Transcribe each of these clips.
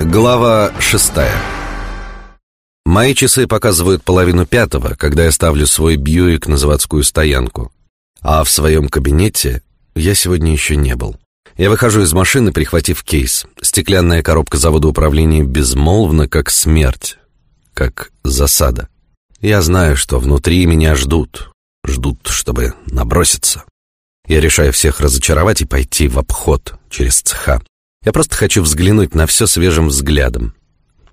Глава шестая Мои часы показывают половину пятого, когда я ставлю свой Бьюик на заводскую стоянку. А в своем кабинете я сегодня еще не был. Я выхожу из машины, прихватив кейс. Стеклянная коробка завода управления безмолвна, как смерть, как засада. Я знаю, что внутри меня ждут. Ждут, чтобы наброситься. Я решаю всех разочаровать и пойти в обход через цеха. Я просто хочу взглянуть на все свежим взглядом.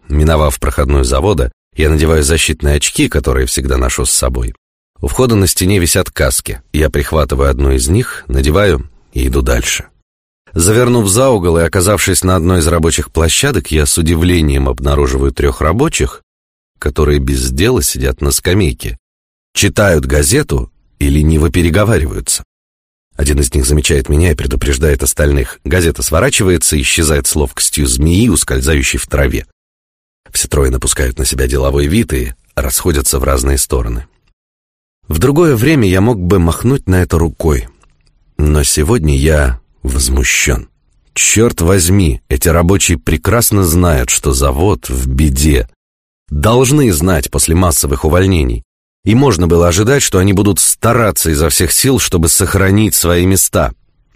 Миновав проходную завода, я надеваю защитные очки, которые всегда ношу с собой. У входа на стене висят каски. Я прихватываю одну из них, надеваю и иду дальше. Завернув за угол и оказавшись на одной из рабочих площадок, я с удивлением обнаруживаю трех рабочих, которые без дела сидят на скамейке, читают газету и лениво переговариваются. Один из них замечает меня и предупреждает остальных. Газета сворачивается и исчезает с ловкостью змеи, ускользающей в траве. Все трое напускают на себя деловой вид и расходятся в разные стороны. В другое время я мог бы махнуть на это рукой, но сегодня я возмущен. Черт возьми, эти рабочие прекрасно знают, что завод в беде. Должны знать после массовых увольнений. И можно было ожидать, что они будут стараться изо всех сил, чтобы сохранить свои места.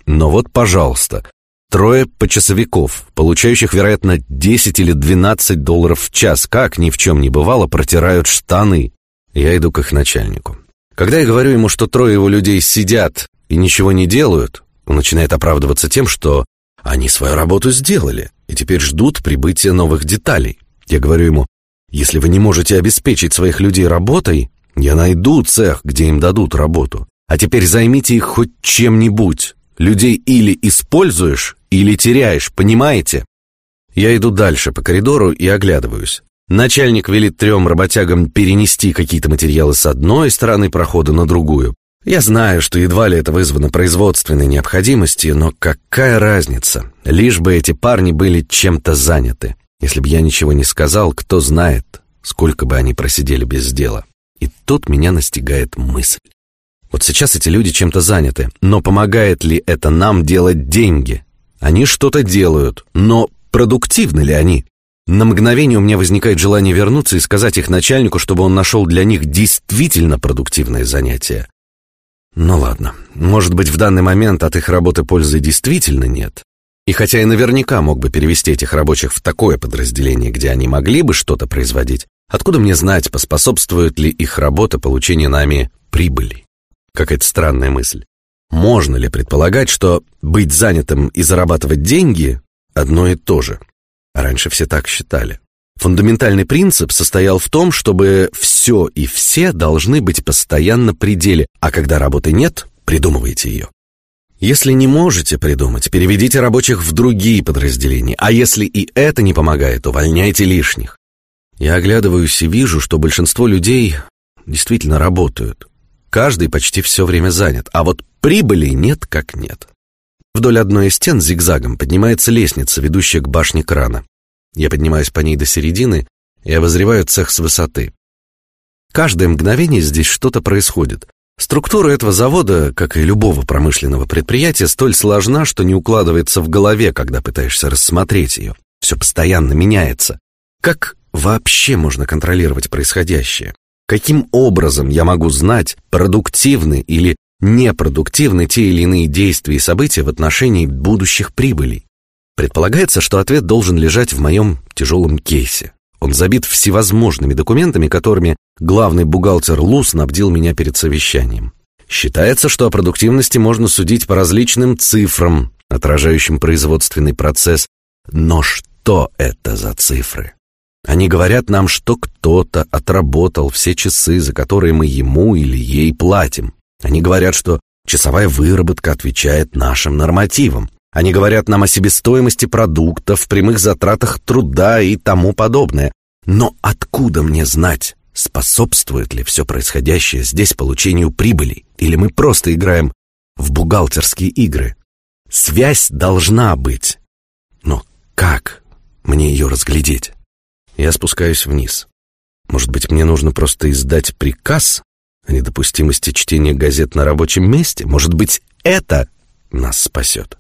Но вот, пожалуйста, трое почасовиков, получающих, вероятно, 10 или 12 долларов в час, как ни в чем не бывало, протирают штаны. Я иду к их начальнику. Когда я говорю ему, что трое его людей сидят и ничего не делают, он начинает оправдываться тем, что они свою работу сделали и теперь ждут прибытия новых деталей. Я говорю ему, если вы не можете обеспечить своих людей работой, я найду цех, где им дадут работу. А теперь займите их хоть чем-нибудь. Людей или используешь, или теряешь, понимаете? Я иду дальше по коридору и оглядываюсь. Начальник велит трем работягам перенести какие-то материалы с одной стороны прохода на другую. Я знаю, что едва ли это вызвано производственной необходимостью, но какая разница? Лишь бы эти парни были чем-то заняты. Если бы я ничего не сказал, кто знает, сколько бы они просидели без дела. И тут меня настигает мысль. Вот сейчас эти люди чем-то заняты, но помогает ли это нам делать деньги? Они что-то делают, но продуктивны ли они? На мгновение у меня возникает желание вернуться и сказать их начальнику, чтобы он нашел для них действительно продуктивное занятие. Ну ладно, может быть, в данный момент от их работы пользы действительно нет. И хотя я наверняка мог бы перевести этих рабочих в такое подразделение, где они могли бы что-то производить, Откуда мне знать, поспособствует ли их работа получению нами прибыли? Какая-то странная мысль. Можно ли предполагать, что быть занятым и зарабатывать деньги одно и то же? Раньше все так считали. Фундаментальный принцип состоял в том, чтобы все и все должны быть постоянно при деле, а когда работы нет, придумывайте ее. Если не можете придумать, переведите рабочих в другие подразделения, а если и это не помогает, увольняйте лишних. Я оглядываюсь и вижу, что большинство людей действительно работают. Каждый почти все время занят, а вот прибыли нет как нет. Вдоль одной из стен зигзагом поднимается лестница, ведущая к башне крана. Я поднимаюсь по ней до середины и обозреваю цех с высоты. Каждое мгновение здесь что-то происходит. Структура этого завода, как и любого промышленного предприятия, столь сложна, что не укладывается в голове, когда пытаешься рассмотреть ее. Все постоянно меняется. Как вообще можно контролировать происходящее? Каким образом я могу знать, продуктивны или непродуктивны те или иные действия и события в отношении будущих прибылей? Предполагается, что ответ должен лежать в моем тяжелом кейсе. Он забит всевозможными документами, которыми главный бухгалтер Лу снабдил меня перед совещанием. Считается, что о продуктивности можно судить по различным цифрам, отражающим производственный процесс. Но что это за цифры? Они говорят нам, что кто-то отработал все часы, за которые мы ему или ей платим. Они говорят, что часовая выработка отвечает нашим нормативам. Они говорят нам о себестоимости продуктов, прямых затратах труда и тому подобное. Но откуда мне знать, способствует ли все происходящее здесь получению прибыли, или мы просто играем в бухгалтерские игры? Связь должна быть. Но как мне ее разглядеть? Я спускаюсь вниз. Может быть, мне нужно просто издать приказ о недопустимости чтения газет на рабочем месте? Может быть, это нас спасет?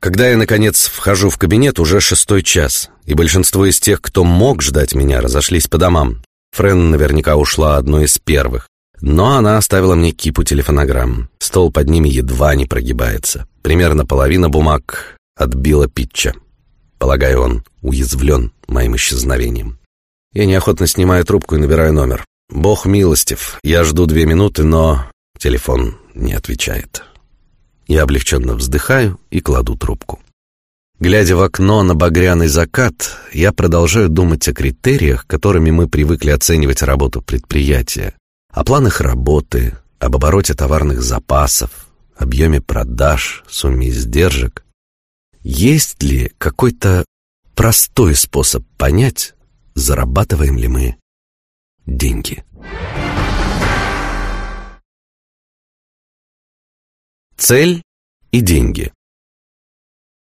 Когда я, наконец, вхожу в кабинет, уже шестой час, и большинство из тех, кто мог ждать меня, разошлись по домам. Френ наверняка ушла одной из первых. Но она оставила мне кипу телефонограмм. Стол под ними едва не прогибается. Примерно половина бумаг отбила Питча. Полагаю, он уязвлен моим исчезновением. Я неохотно снимаю трубку и набираю номер. Бог милостив, я жду две минуты, но телефон не отвечает. Я облегченно вздыхаю и кладу трубку. Глядя в окно на багряный закат, я продолжаю думать о критериях, которыми мы привыкли оценивать работу предприятия, о планах работы, об обороте товарных запасов, объеме продаж, сумме издержек. Есть ли какой-то простой способ понять, зарабатываем ли мы деньги? Цель и деньги.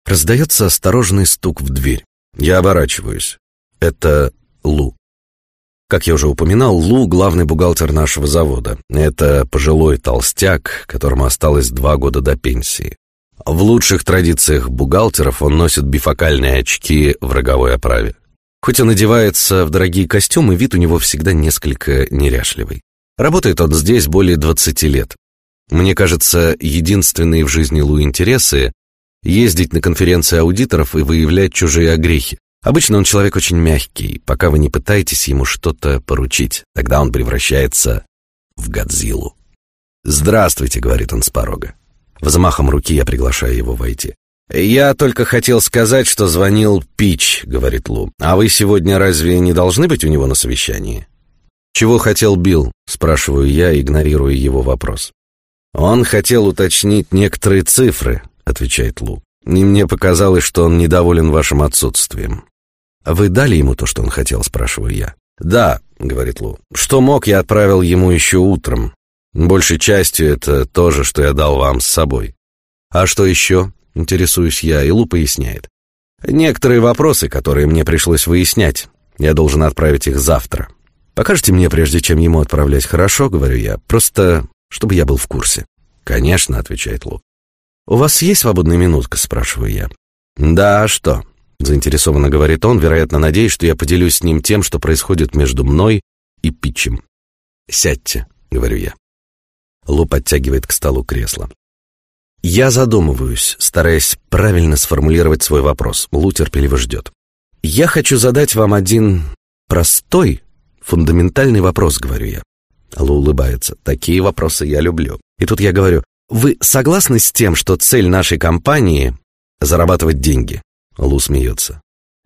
Раздается осторожный стук в дверь. Я оборачиваюсь. Это Лу. Как я уже упоминал, Лу — главный бухгалтер нашего завода. Это пожилой толстяк, которому осталось два года до пенсии. В лучших традициях бухгалтеров он носит бифокальные очки в роговой оправе. Хоть он одевается в дорогие костюмы, вид у него всегда несколько неряшливый. Работает он здесь более 20 лет. Мне кажется, единственные в жизни Лу интересы — ездить на конференции аудиторов и выявлять чужие огрехи. Обычно он человек очень мягкий, пока вы не пытаетесь ему что-то поручить. Тогда он превращается в Годзиллу. «Здравствуйте», — говорит он с порога. Взмахом руки я приглашаю его войти. «Я только хотел сказать, что звонил Пич», — говорит Лу. «А вы сегодня разве не должны быть у него на совещании?» «Чего хотел Билл?» — спрашиваю я, игнорируя его вопрос. «Он хотел уточнить некоторые цифры», — отвечает Лу. «И мне показалось, что он недоволен вашим отсутствием». «Вы дали ему то, что он хотел?» — спрашиваю я. «Да», — говорит Лу. «Что мог, я отправил ему еще утром. Большей частью это то же, что я дал вам с собой». «А что еще?» — интересуюсь я, и Лу поясняет. «Некоторые вопросы, которые мне пришлось выяснять. Я должен отправить их завтра. Покажите мне, прежде чем ему отправлять, хорошо?» — говорю я. «Просто чтобы я был в курсе». «Конечно», — отвечает Лу. «У вас есть свободная минутка?» — спрашиваю я. «Да, а что?» — заинтересованно говорит он, вероятно, надеясь, что я поделюсь с ним тем, что происходит между мной и Питчем. «Сядьте», — говорю я. Лу подтягивает к столу кресло. Я задумываюсь, стараясь правильно сформулировать свой вопрос. Лу терпеливо ждет. «Я хочу задать вам один простой, фундаментальный вопрос», — говорю я. Лу улыбается. Такие вопросы я люблю. И тут я говорю, вы согласны с тем, что цель нашей компании — зарабатывать деньги? Лу смеется.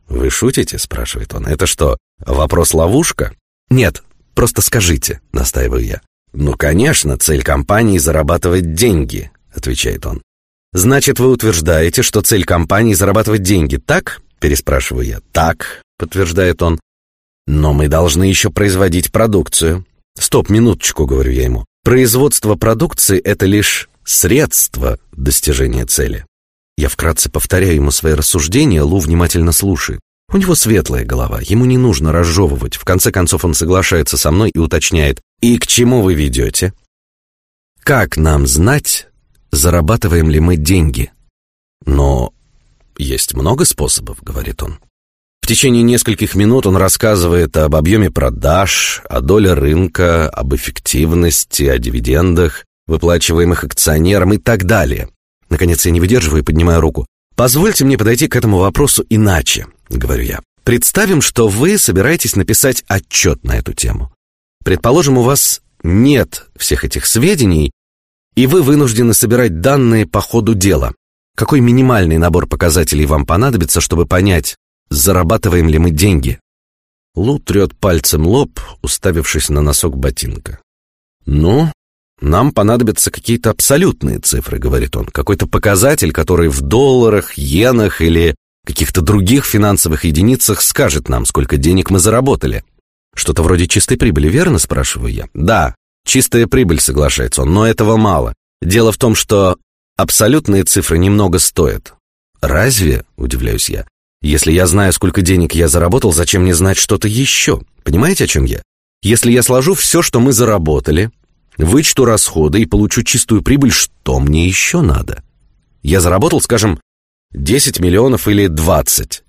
Вы шутите? спрашивает он. Это что, вопрос-ловушка? Нет, просто скажите, настаиваю я. Ну, конечно, цель компании — зарабатывать деньги, отвечает он. Значит, вы утверждаете, что цель компании — зарабатывать деньги, так? Переспрашиваю я. Так, подтверждает он. Но мы должны еще производить продукцию. «Стоп, минуточку», — говорю я ему. «Производство продукции — это лишь средство достижения цели». Я вкратце повторяю ему свои рассуждения, Лу внимательно слушает. У него светлая голова, ему не нужно разжевывать. В конце концов он соглашается со мной и уточняет. «И к чему вы ведете?» «Как нам знать, зарабатываем ли мы деньги?» «Но есть много способов», — говорит он. В течение нескольких минут он рассказывает об объеме продаж, о доле рынка, об эффективности, о дивидендах, выплачиваемых акционерам и так далее. Наконец я не выдерживаю и поднимаю руку. «Позвольте мне подойти к этому вопросу иначе», — говорю я. «Представим, что вы собираетесь написать отчет на эту тему. Предположим, у вас нет всех этих сведений, и вы вынуждены собирать данные по ходу дела. Какой минимальный набор показателей вам понадобится, чтобы понять, зарабатываем ли мы деньги. Лу трет пальцем лоб, уставившись на носок ботинка. «Ну, нам понадобятся какие-то абсолютные цифры», — говорит он. «Какой-то показатель, который в долларах, йенах или каких-то других финансовых единицах скажет нам, сколько денег мы заработали». «Что-то вроде чистой прибыли, верно?» — спрашиваю я. «Да, чистая прибыль», — соглашается он, — «но этого мало. Дело в том, что абсолютные цифры немного стоят». «Разве?» — удивляюсь я. Если я знаю, сколько денег я заработал, зачем мне знать что-то еще? Понимаете, о чем я? Если я сложу все, что мы заработали, вычту расходы и получу чистую прибыль, что мне еще надо? Я заработал, скажем, Десять миллионов или двадцать?»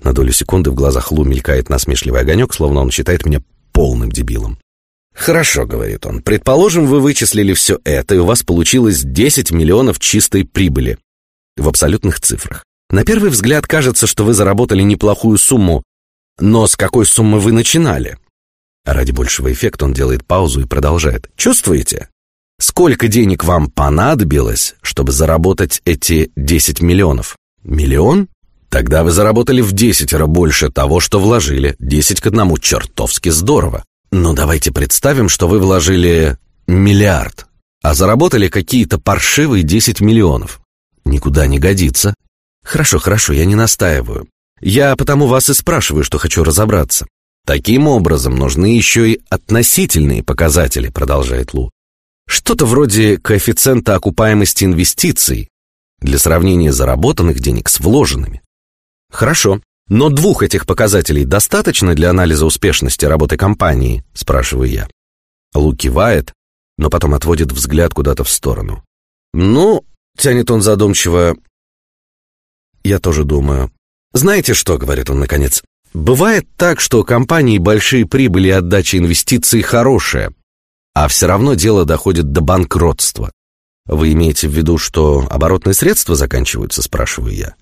На долю секунды в глазах Лу мелькает насмешливый огонек, словно он считает меня полным дебилом. «Хорошо», — говорит он, — «предположим, вы вычислили все это, и у вас получилось 10 миллионов чистой прибыли в абсолютных цифрах. На первый взгляд кажется, что вы заработали неплохую сумму, но с какой суммы вы начинали?» А ради большего эффекта он делает паузу и продолжает. «Чувствуете? Сколько денег вам понадобилось, чтобы заработать эти 10 миллионов? Миллион? Тогда вы заработали в десятеро больше того, что вложили. Десять к одному чертовски здорово. Но давайте представим, что вы вложили миллиард, а заработали какие-то паршивые 10 миллионов. Никуда не годится. Хорошо, хорошо, я не настаиваю. Я потому вас и спрашиваю, что хочу разобраться. Таким образом, нужны еще и относительные показатели, продолжает Лу. Что-то вроде коэффициента окупаемости инвестиций для сравнения заработанных денег с вложенными. Хорошо, но двух этих показателей достаточно для анализа успешности работы компании, спрашиваю я. Лу кивает, но потом отводит взгляд куда-то в сторону. Ну, тянет он задумчиво. Я тоже думаю. Знаете что, говорит он наконец, бывает так, что у компании большие прибыли и отдача инвестиций хорошая, а все равно дело доходит до банкротства. Вы имеете в виду, что оборотные средства заканчиваются, спрашиваю я.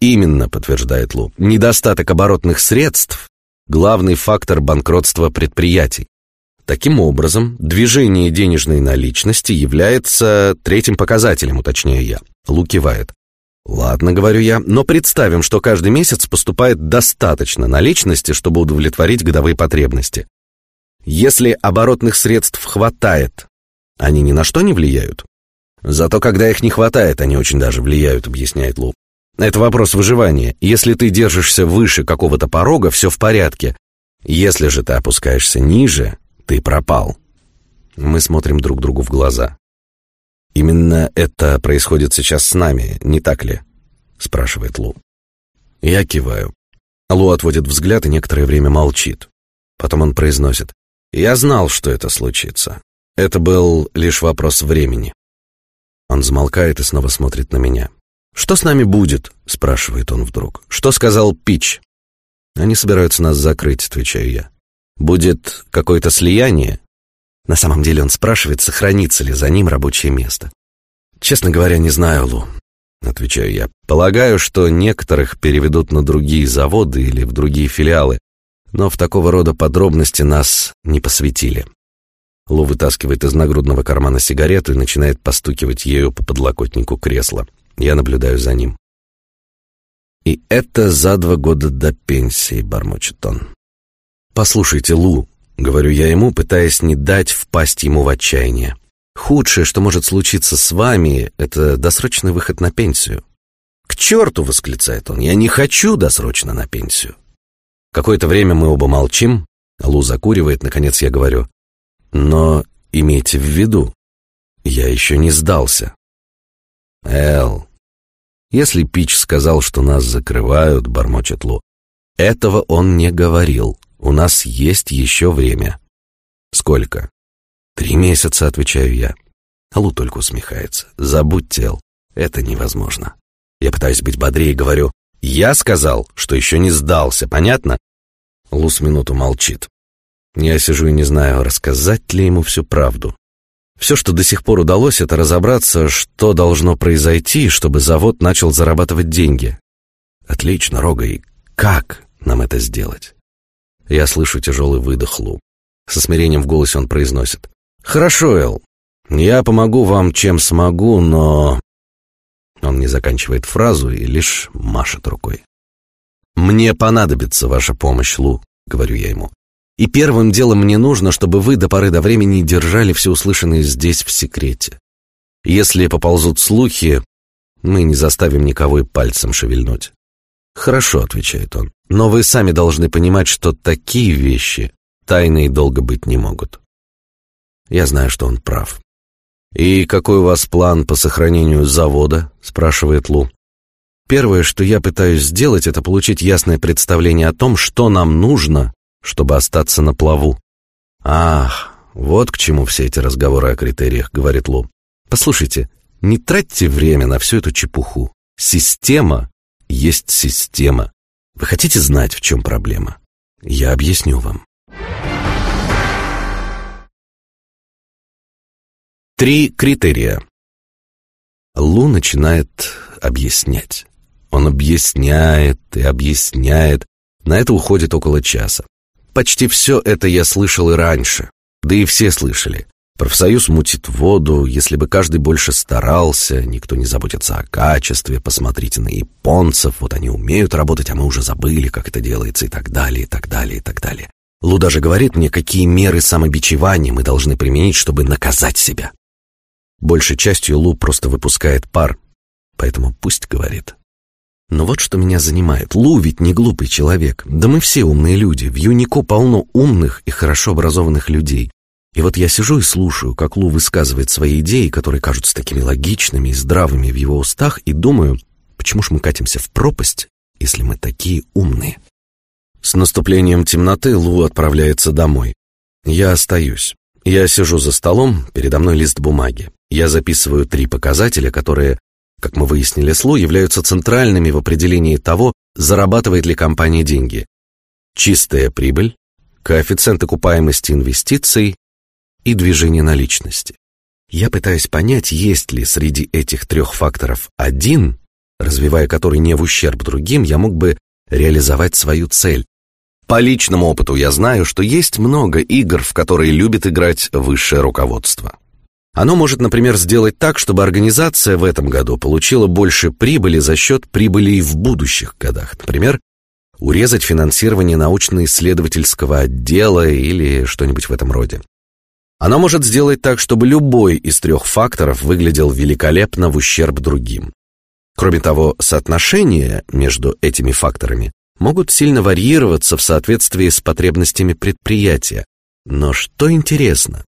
Именно, подтверждает Лу, недостаток оборотных средств – главный фактор банкротства предприятий. Таким образом, движение денежной наличности является третьим показателем, уточняю я. Лу кивает. Ладно, говорю я, но представим, что каждый месяц поступает достаточно наличности, чтобы удовлетворить годовые потребности. Если оборотных средств хватает, они ни на что не влияют. Зато когда их не хватает, они очень даже влияют, объясняет Лу. Это вопрос выживания. Если ты держишься выше какого-то порога, все в порядке. Если же ты опускаешься ниже, ты пропал. Мы смотрим друг другу в глаза. Именно это происходит сейчас с нами, не так ли? спрашивает Лу. Я киваю. Лу отводит взгляд и некоторое время молчит. Потом он произносит: "Я знал, что это случится. Это был лишь вопрос времени". Он замолкает и снова смотрит на меня. «Что с нами будет?» — спрашивает он вдруг. «Что сказал Пич?» «Они собираются нас закрыть», — отвечаю я. «Будет какое-то слияние?» На самом деле он спрашивает, сохранится ли за ним рабочее место. «Честно говоря, не знаю, Лу», — отвечаю я. «Полагаю, что некоторых переведут на другие заводы или в другие филиалы, но в такого рода подробности нас не посвятили». Лу вытаскивает из нагрудного кармана сигарету и начинает постукивать ею по подлокотнику кресла. Я наблюдаю за ним. И это за два года до пенсии, бормочет он. Послушайте, Лу, говорю я ему, пытаясь не дать впасть ему в отчаяние. Худшее, что может случиться с вами, это досрочный выход на пенсию. К черту, восклицает он, я не хочу досрочно на пенсию. Какое-то время мы оба молчим. Лу закуривает, наконец я говорю. Но имейте в виду, я еще не сдался. Эл, если Пич сказал, что нас закрывают, бормочет Лу, этого он не говорил. У нас есть еще время. Сколько? Три месяца, отвечаю я. Лу только усмехается. Забудьте, Эл, это невозможно. Я пытаюсь быть бодрее и говорю, я сказал, что еще не сдался, понятно? Лу с минуту молчит. Я сижу и не знаю, рассказать ли ему всю правду. Все, что до сих пор удалось, это разобраться, что должно произойти, чтобы завод начал зарабатывать деньги. Отлично, Рога, и как нам это сделать? Я слышу тяжелый выдох Лу. Со смирением в голосе он произносит. «Хорошо, Эл, я помогу вам, чем смогу, но...» Он не заканчивает фразу и лишь машет рукой. «Мне понадобится ваша помощь, Лу», — говорю я ему. И первым делом мне нужно, чтобы вы до поры до времени держали все услышанное здесь в секрете. Если поползут слухи, мы не заставим никого и пальцем шевельнуть. Хорошо, отвечает он. Но вы сами должны понимать, что такие вещи тайные долго быть не могут. Я знаю, что он прав. И какой у вас план по сохранению завода? спрашивает Лу. Первое, что я пытаюсь сделать, это получить ясное представление о том, что нам нужно чтобы остаться на плаву. Ах, вот к чему все эти разговоры о критериях, говорит Лу. Послушайте, не тратьте время на всю эту чепуху. Система есть система. Вы хотите знать, в чем проблема? Я объясню вам. Три критерия. Лу начинает объяснять. Он объясняет и объясняет. На это уходит около часа. Почти все это я слышал и раньше. Да и все слышали. Профсоюз мутит воду, если бы каждый больше старался, никто не заботится о качестве, посмотрите на японцев, вот они умеют работать, а мы уже забыли, как это делается, и так далее, и так далее, и так далее. Лу даже говорит мне, какие меры самобичевания мы должны применить, чтобы наказать себя. Большей частью Лу просто выпускает пар, поэтому пусть говорит. Но вот что меня занимает. Лу ведь не глупый человек. Да мы все умные люди. В Юнико полно умных и хорошо образованных людей. И вот я сижу и слушаю, как Лу высказывает свои идеи, которые кажутся такими логичными и здравыми в его устах, и думаю, почему ж мы катимся в пропасть, если мы такие умные? С наступлением темноты Лу отправляется домой. Я остаюсь. Я сижу за столом, передо мной лист бумаги. Я записываю три показателя, которые, как мы выяснили с являются центральными в определении того, зарабатывает ли компания деньги. Чистая прибыль, коэффициент окупаемости инвестиций и движение наличности. Я пытаюсь понять, есть ли среди этих трех факторов один, развивая который не в ущерб другим, я мог бы реализовать свою цель. По личному опыту я знаю, что есть много игр, в которые любит играть высшее руководство. Оно может, например, сделать так, чтобы организация в этом году получила больше прибыли за счет прибылей в будущих годах. Например, урезать финансирование научно-исследовательского отдела или что-нибудь в этом роде. Оно может сделать так, чтобы любой из трех факторов выглядел великолепно в ущерб другим. Кроме того, соотношения между этими факторами могут сильно варьироваться в соответствии с потребностями предприятия. Но что интересно,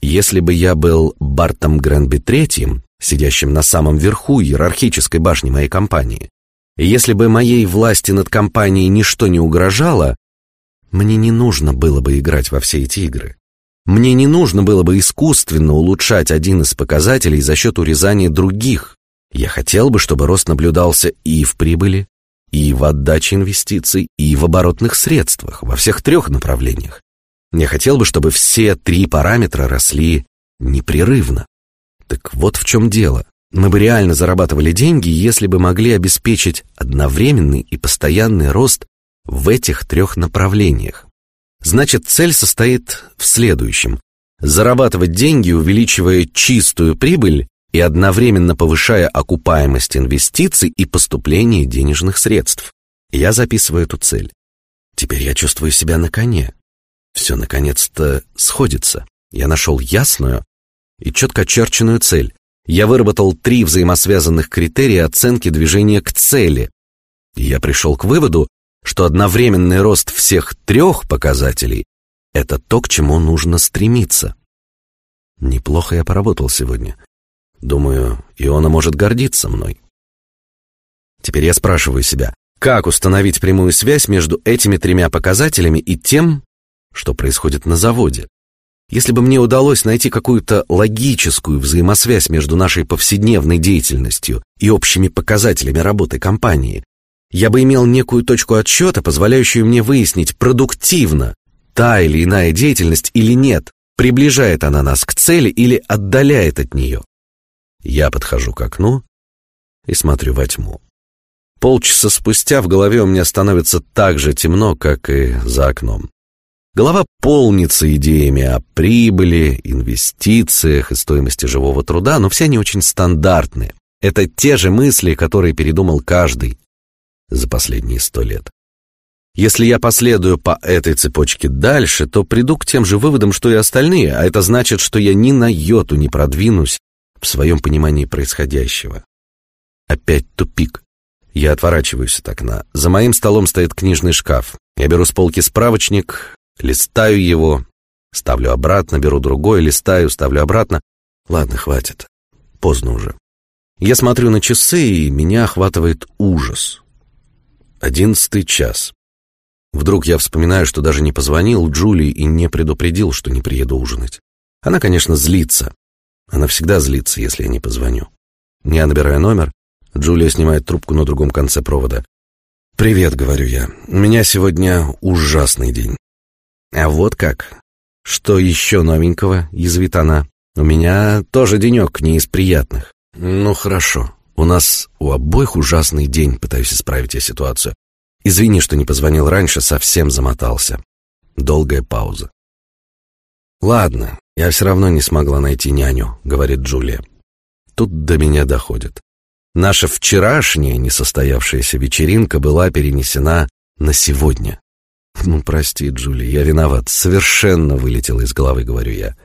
если бы я был Бартом Гренби третьим, сидящим на самом верху иерархической башни моей компании, если бы моей власти над компанией ничто не угрожало, мне не нужно было бы играть во все эти игры. Мне не нужно было бы искусственно улучшать один из показателей за счет урезания других. Я хотел бы, чтобы рост наблюдался и в прибыли, и в отдаче инвестиций, и в оборотных средствах, во всех трех направлениях. Я хотел бы, чтобы все три параметра росли непрерывно. Так вот в чем дело. Мы бы реально зарабатывали деньги, если бы могли обеспечить одновременный и постоянный рост в этих трех направлениях. Значит, цель состоит в следующем. Зарабатывать деньги, увеличивая чистую прибыль и одновременно повышая окупаемость инвестиций и поступление денежных средств. Я записываю эту цель. Теперь я чувствую себя на коне. Все наконец-то сходится. Я нашел ясную и четко очерченную цель. Я выработал три взаимосвязанных критерия оценки движения к цели. И я пришел к выводу, что одновременный рост всех трех показателей – это то, к чему нужно стремиться. Неплохо я поработал сегодня. Думаю, Иона может гордиться мной. Теперь я спрашиваю себя, как установить прямую связь между этими тремя показателями и тем, что происходит на заводе. Если бы мне удалось найти какую-то логическую взаимосвязь между нашей повседневной деятельностью и общими показателями работы компании, я бы имел некую точку отсчета, позволяющую мне выяснить, продуктивна та или иная деятельность или нет, приближает она нас к цели или отдаляет от нее. Я подхожу к окну и смотрю во тьму. Полчаса спустя в голове у меня становится так же темно, как и за окном. Голова полнится идеями о прибыли, инвестициях и стоимости живого труда, но все они очень стандартные. Это те же мысли, которые передумал каждый за последние сто лет. Если я последую по этой цепочке дальше, то приду к тем же выводам, что и остальные, а это значит, что я ни на йоту не продвинусь в своем понимании происходящего. Опять тупик. Я отворачиваюсь от окна. За моим столом стоит книжный шкаф. Я беру с полки справочник, Листаю его, ставлю обратно, беру другой, листаю, ставлю обратно. Ладно, хватит. Поздно уже. Я смотрю на часы, и меня охватывает ужас. Одиннадцатый час. Вдруг я вспоминаю, что даже не позвонил Джулии и не предупредил, что не приеду ужинать. Она, конечно, злится. Она всегда злится, если я не позвоню. Я набираю номер, Джулия снимает трубку на другом конце провода. «Привет», — говорю я. «У меня сегодня ужасный день». «А вот как? Что еще новенького?» — язвит она. «У меня тоже денек не из приятных». «Ну, хорошо. У нас у обоих ужасный день», — пытаюсь исправить я ситуацию. «Извини, что не позвонил раньше, совсем замотался». Долгая пауза. «Ладно, я все равно не смогла найти няню», — говорит Джулия. Тут до меня доходит. Наша вчерашняя несостоявшаяся вечеринка была перенесена на сегодня. Ну, прости, Джули, я виноват. Совершенно вылетела из головы, говорю я.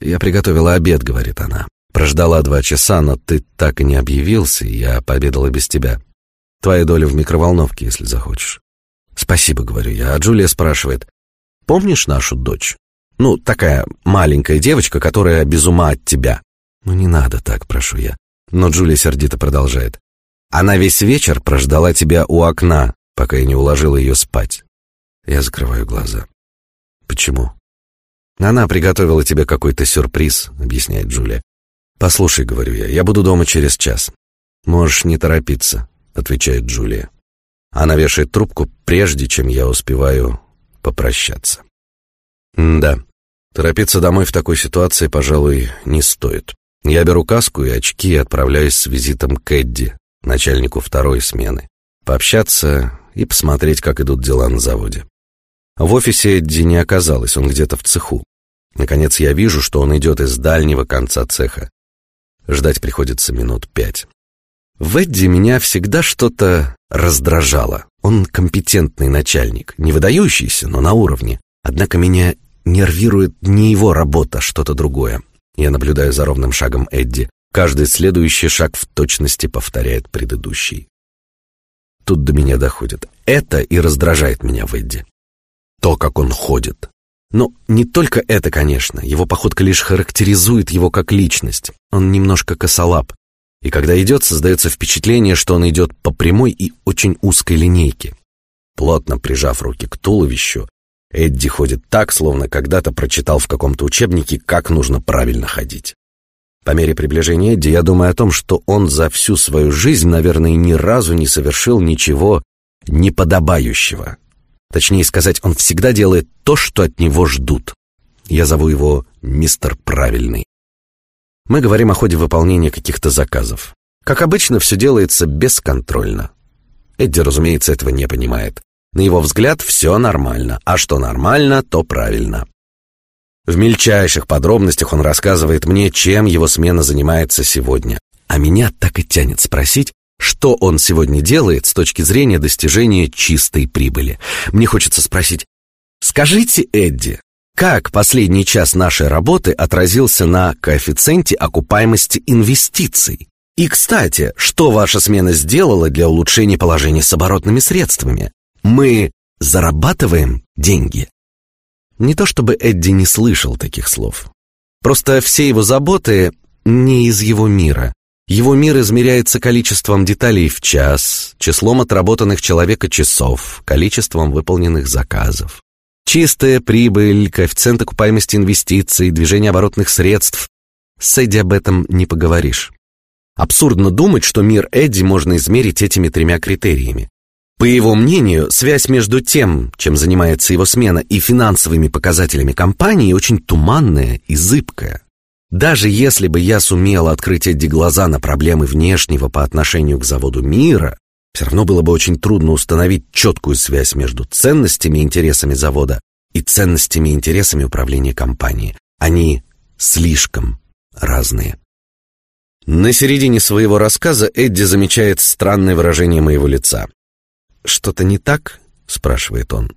Я приготовила обед, говорит она. Прождала два часа, но ты так и не объявился, и я пообедала без тебя. Твоя доля в микроволновке, если захочешь. Спасибо, говорю я. А Джулия спрашивает, помнишь нашу дочь? Ну, такая маленькая девочка, которая без ума от тебя. Ну, не надо так, прошу я. Но Джулия сердито продолжает. Она весь вечер прождала тебя у окна, пока я не уложила ее спать. Я закрываю глаза. Почему? Она приготовила тебе какой-то сюрприз, объясняет Джулия. Послушай, говорю я, я буду дома через час. Можешь не торопиться, отвечает Джулия. Она вешает трубку, прежде чем я успеваю попрощаться. М да, торопиться домой в такой ситуации, пожалуй, не стоит. Я беру каску и очки и отправляюсь с визитом к Эдди, начальнику второй смены, пообщаться и посмотреть, как идут дела на заводе. В офисе Эдди не оказалось, он где-то в цеху. Наконец я вижу, что он идет из дальнего конца цеха. Ждать приходится минут пять. В Эдди меня всегда что-то раздражало. Он компетентный начальник, не выдающийся, но на уровне. Однако меня нервирует не его работа, а что-то другое. Я наблюдаю за ровным шагом Эдди. Каждый следующий шаг в точности повторяет предыдущий. Тут до меня доходит. Это и раздражает меня в Эдди. То, как он ходит. Но не только это, конечно. Его походка лишь характеризует его как личность. Он немножко косолап. И когда идет, создается впечатление, что он идет по прямой и очень узкой линейке. Плотно прижав руки к туловищу, Эдди ходит так, словно когда-то прочитал в каком-то учебнике, как нужно правильно ходить. По мере приближения Эдди я думаю о том, что он за всю свою жизнь, наверное, ни разу не совершил ничего неподобающего. Точнее сказать, он всегда делает то, что от него ждут. Я зову его мистер Правильный. Мы говорим о ходе выполнения каких-то заказов. Как обычно, все делается бесконтрольно. Эдди, разумеется, этого не понимает. На его взгляд, все нормально, а что нормально, то правильно. В мельчайших подробностях он рассказывает мне, чем его смена занимается сегодня. А меня так и тянет спросить, что он сегодня делает с точки зрения достижения чистой прибыли. Мне хочется спросить, скажите, Эдди, как последний час нашей работы отразился на коэффициенте окупаемости инвестиций? И, кстати, что ваша смена сделала для улучшения положения с оборотными средствами? Мы зарабатываем деньги. Не то чтобы Эдди не слышал таких слов. Просто все его заботы не из его мира. Его мир измеряется количеством деталей в час, числом отработанных человека часов, количеством выполненных заказов. Чистая прибыль, коэффициент окупаемости инвестиций, движение оборотных средств. С Эдди об этом не поговоришь. Абсурдно думать, что мир Эдди можно измерить этими тремя критериями. По его мнению, связь между тем, чем занимается его смена, и финансовыми показателями компании очень туманная и зыбкая. Даже если бы я сумела открыть эти глаза на проблемы внешнего по отношению к заводу мира, все равно было бы очень трудно установить четкую связь между ценностями и интересами завода и ценностями и интересами управления компанией. Они слишком разные. На середине своего рассказа Эдди замечает странное выражение моего лица. «Что-то не так?» — спрашивает он.